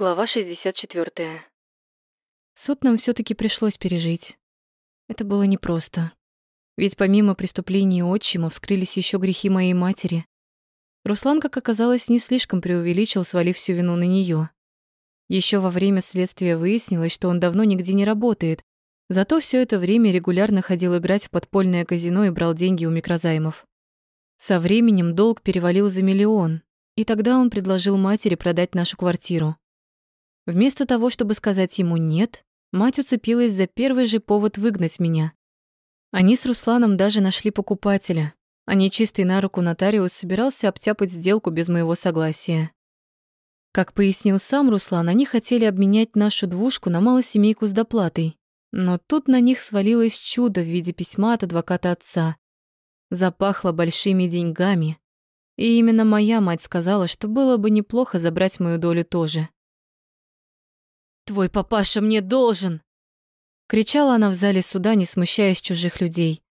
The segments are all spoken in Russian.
Глава 64. Суд нам все таки пришлось пережить. Это было непросто. Ведь помимо преступлений отчима вскрылись еще грехи моей матери. Руслан, как оказалось, не слишком преувеличил, свалив всю вину на нее. Еще во время следствия выяснилось, что он давно нигде не работает, зато все это время регулярно ходил играть в подпольное казино и брал деньги у микрозаймов. Со временем долг перевалил за миллион, и тогда он предложил матери продать нашу квартиру. Вместо того, чтобы сказать ему «нет», мать уцепилась за первый же повод выгнать меня. Они с Русланом даже нашли покупателя, а нечистый на руку нотариус собирался обтяпать сделку без моего согласия. Как пояснил сам Руслан, они хотели обменять нашу двушку на малосемейку с доплатой. Но тут на них свалилось чудо в виде письма от адвоката отца. Запахло большими деньгами. И именно моя мать сказала, что было бы неплохо забрать мою долю тоже. «Твой папаша мне должен!» Кричала она в зале суда, не смущаясь чужих людей.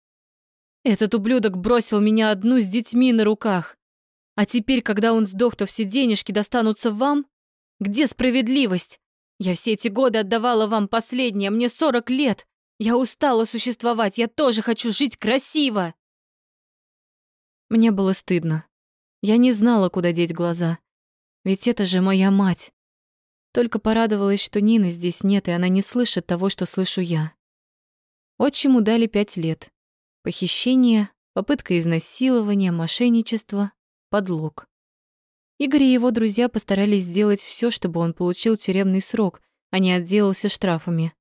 «Этот ублюдок бросил меня одну с детьми на руках. А теперь, когда он сдох, то все денежки достанутся вам? Где справедливость? Я все эти годы отдавала вам последнее, мне сорок лет. Я устала существовать, я тоже хочу жить красиво!» Мне было стыдно. Я не знала, куда деть глаза. Ведь это же моя мать. Только порадовалась, что Нины здесь нет, и она не слышит того, что слышу я. Отчиму дали пять лет. Похищение, попытка изнасилования, мошенничество, подлог. Игорь и его друзья постарались сделать все, чтобы он получил тюремный срок, а не отделался штрафами.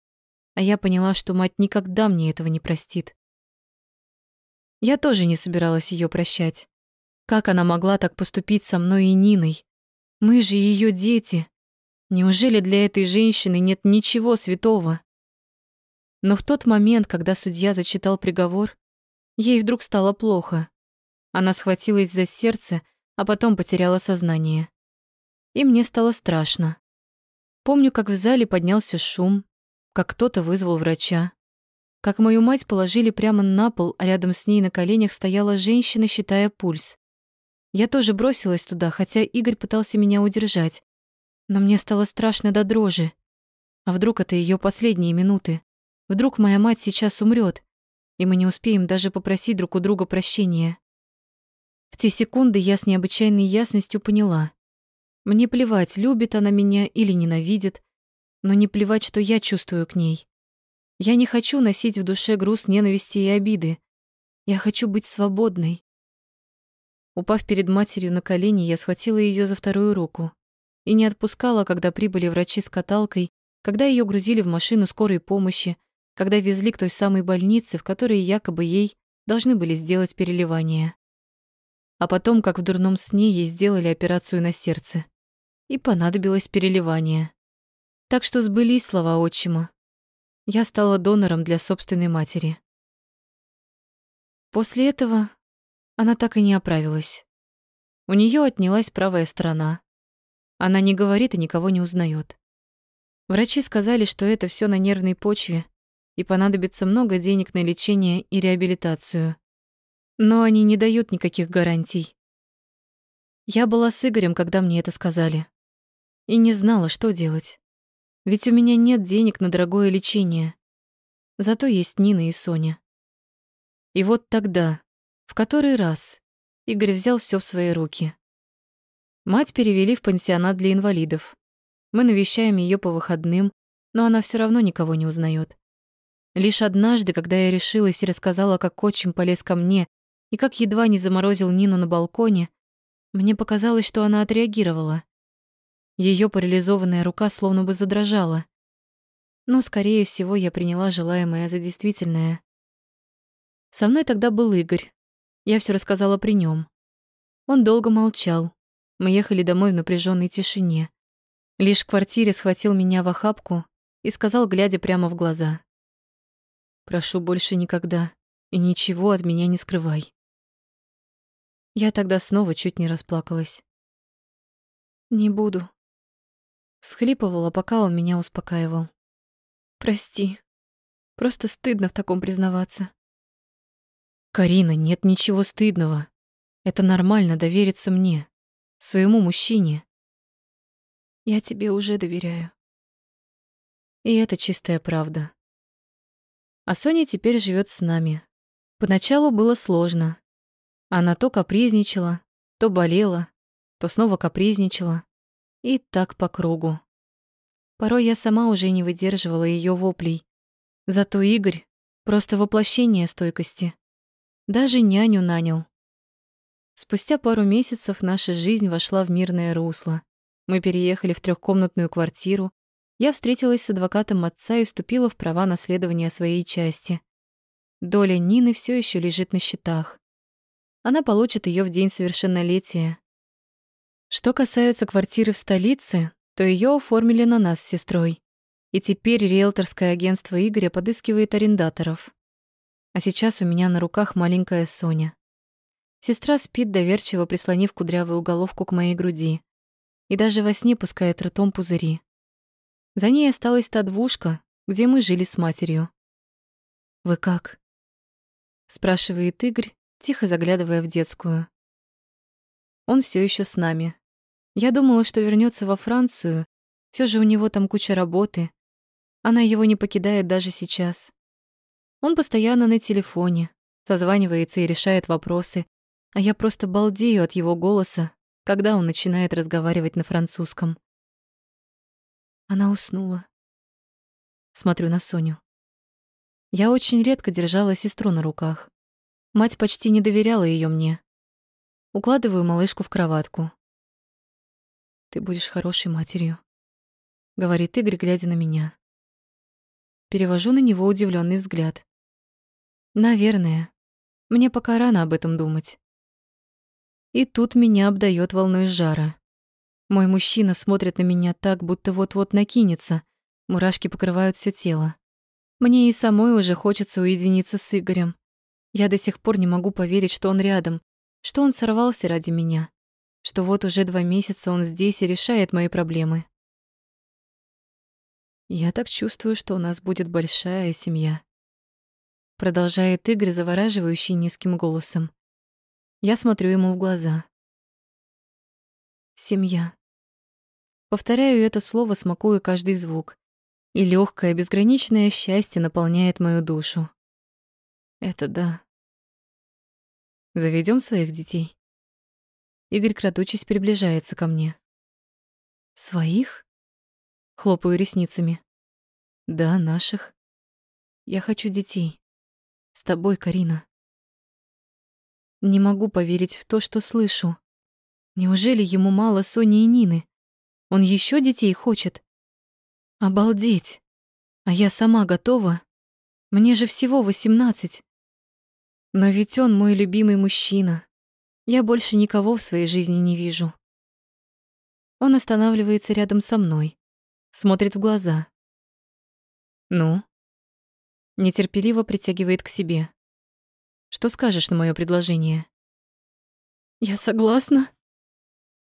А я поняла, что мать никогда мне этого не простит. Я тоже не собиралась ее прощать. Как она могла так поступить со мной и Ниной? Мы же ее дети. Неужели для этой женщины нет ничего святого? Но в тот момент, когда судья зачитал приговор, ей вдруг стало плохо. Она схватилась за сердце, а потом потеряла сознание. И мне стало страшно. Помню, как в зале поднялся шум, как кто-то вызвал врача, как мою мать положили прямо на пол, а рядом с ней на коленях стояла женщина, считая пульс. Я тоже бросилась туда, хотя Игорь пытался меня удержать. Но мне стало страшно до дрожи. А вдруг это ее последние минуты? Вдруг моя мать сейчас умрет, и мы не успеем даже попросить друг у друга прощения. В те секунды я с необычайной ясностью поняла. Мне плевать, любит она меня или ненавидит, но не плевать, что я чувствую к ней. Я не хочу носить в душе груз ненависти и обиды. Я хочу быть свободной. Упав перед матерью на колени, я схватила ее за вторую руку и не отпускала, когда прибыли врачи с каталкой, когда ее грузили в машину скорой помощи, когда везли к той самой больнице, в которой якобы ей должны были сделать переливание. А потом, как в дурном сне, ей сделали операцию на сердце. И понадобилось переливание. Так что сбылись слова отчима. Я стала донором для собственной матери. После этого она так и не оправилась. У нее отнялась правая сторона, она не говорит и никого не узнает. Врачи сказали, что это все на нервной почве и понадобится много денег на лечение и реабилитацию. Но они не дают никаких гарантий. Я была с Игорем, когда мне это сказали, и не знала, что делать. Ведь у меня нет денег на дорогое лечение. Зато есть Нина и Соня. И вот тогда, в который раз, Игорь взял все в свои руки. Мать перевели в пансионат для инвалидов. Мы навещаем ее по выходным, но она все равно никого не узнает. Лишь однажды, когда я решилась и рассказала, как отчим полез ко мне и как едва не заморозил Нину на балконе, мне показалось, что она отреагировала. Ее парализованная рука словно бы задрожала. Но, скорее всего, я приняла желаемое за действительное. Со мной тогда был Игорь. Я все рассказала при нем. Он долго молчал, мы ехали домой в напряженной тишине. Лишь в квартире схватил меня в охапку и сказал, глядя прямо в глаза. «Прошу больше никогда и ничего от меня не скрывай». Я тогда снова чуть не расплакалась. «Не буду», — схлипывала, пока он меня успокаивал. «Прости. Просто стыдно в таком признаваться». «Карина, нет ничего стыдного. Это нормально довериться мне своему мужчине. Я тебе уже доверяю. И это чистая правда. А Соня теперь живет с нами. Поначалу было сложно. Она то капризничала, то болела, то снова капризничала. И так по кругу. Порой я сама уже не выдерживала ее воплей. Зато Игорь — просто воплощение стойкости. Даже няню нанял. Спустя пару месяцев наша жизнь вошла в мирное русло. Мы переехали в трехкомнатную квартиру. Я встретилась с адвокатом отца и вступила в права наследования своей части. Доля Нины все еще лежит на счетах. Она получит ее в день совершеннолетия. Что касается квартиры в столице, то ее оформили на нас с сестрой. И теперь риэлторское агентство Игоря подыскивает арендаторов. А сейчас у меня на руках маленькая Соня. Сестра спит, доверчиво прислонив кудрявую головку к моей груди. И даже во сне пускает ртом пузыри. За ней осталась та двушка, где мы жили с матерью. «Вы как?» — спрашивает Игорь, тихо заглядывая в детскую. Он все еще с нами. Я думала, что вернется во Францию. Все же у него там куча работы. Она его не покидает даже сейчас. Он постоянно на телефоне, созванивается и решает вопросы, а я просто балдею от его голоса, когда он начинает разговаривать на французском. Она уснула. Смотрю на Соню. Я очень редко держала сестру на руках. Мать почти не доверяла ее мне. Укладываю малышку в кроватку. «Ты будешь хорошей матерью», — говорит Игорь, глядя на меня. Перевожу на него удивленный взгляд. «Наверное. Мне пока рано об этом думать». И тут меня обдает волной жара. Мой мужчина смотрит на меня так, будто вот-вот накинется. Мурашки покрывают все тело. Мне и самой уже хочется уединиться с Игорем. Я до сих пор не могу поверить, что он рядом, что он сорвался ради меня, что вот уже два месяца он здесь и решает мои проблемы. Я так чувствую, что у нас будет большая семья. Продолжает Игорь, завораживающий низким голосом. Я смотрю ему в глаза. Семья. Повторяю это слово, смакуя каждый звук. И легкое, безграничное счастье наполняет мою душу. Это да. Заведем своих детей. Игорь, крадучись, приближается ко мне. Своих? Хлопаю ресницами. Да, наших. Я хочу детей. С тобой, Карина. Не могу поверить в то, что слышу. Неужели ему мало Сони и Нины? Он еще детей хочет? Обалдеть! А я сама готова? Мне же всего восемнадцать. Но ведь он мой любимый мужчина. Я больше никого в своей жизни не вижу. Он останавливается рядом со мной, смотрит в глаза. Ну? Нетерпеливо притягивает к себе. Что скажешь на мое предложение? Я согласна.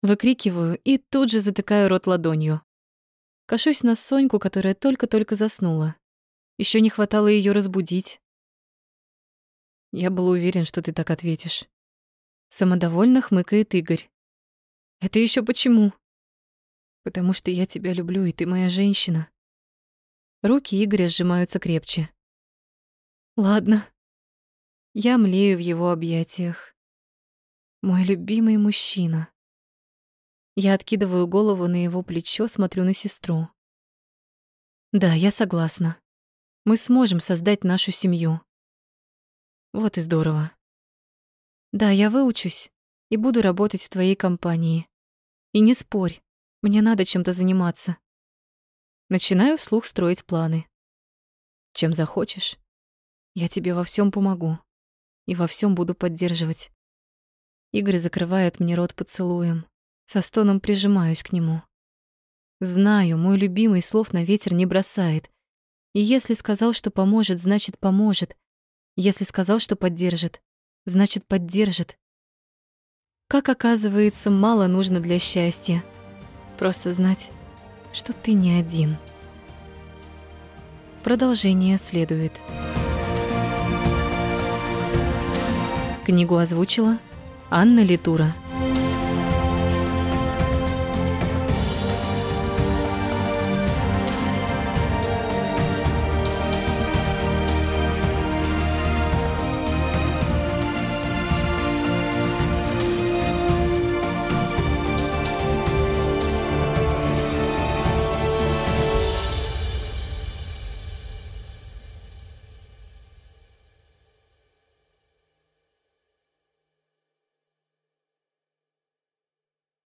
Выкрикиваю и тут же затыкаю рот ладонью. Кашусь на Соньку, которая только-только заснула. Еще не хватало ее разбудить. Я был уверен, что ты так ответишь. Самодовольно хмыкает Игорь. Это еще почему? Потому что я тебя люблю, и ты моя женщина. Руки Игоря сжимаются крепче. Ладно. Я млею в его объятиях. Мой любимый мужчина. Я откидываю голову на его плечо, смотрю на сестру. Да, я согласна. Мы сможем создать нашу семью. Вот и здорово. Да, я выучусь и буду работать в твоей компании. И не спорь, мне надо чем-то заниматься. Начинаю вслух строить планы. Чем захочешь, я тебе во всем помогу и во всем буду поддерживать. Игорь закрывает мне рот поцелуем. Со стоном прижимаюсь к нему. Знаю, мой любимый слов на ветер не бросает. И если сказал, что поможет, значит поможет. Если сказал, что поддержит, значит поддержит. Как оказывается, мало нужно для счастья. Просто знать, что ты не один. Продолжение следует. Книгу озвучила Анна Литура.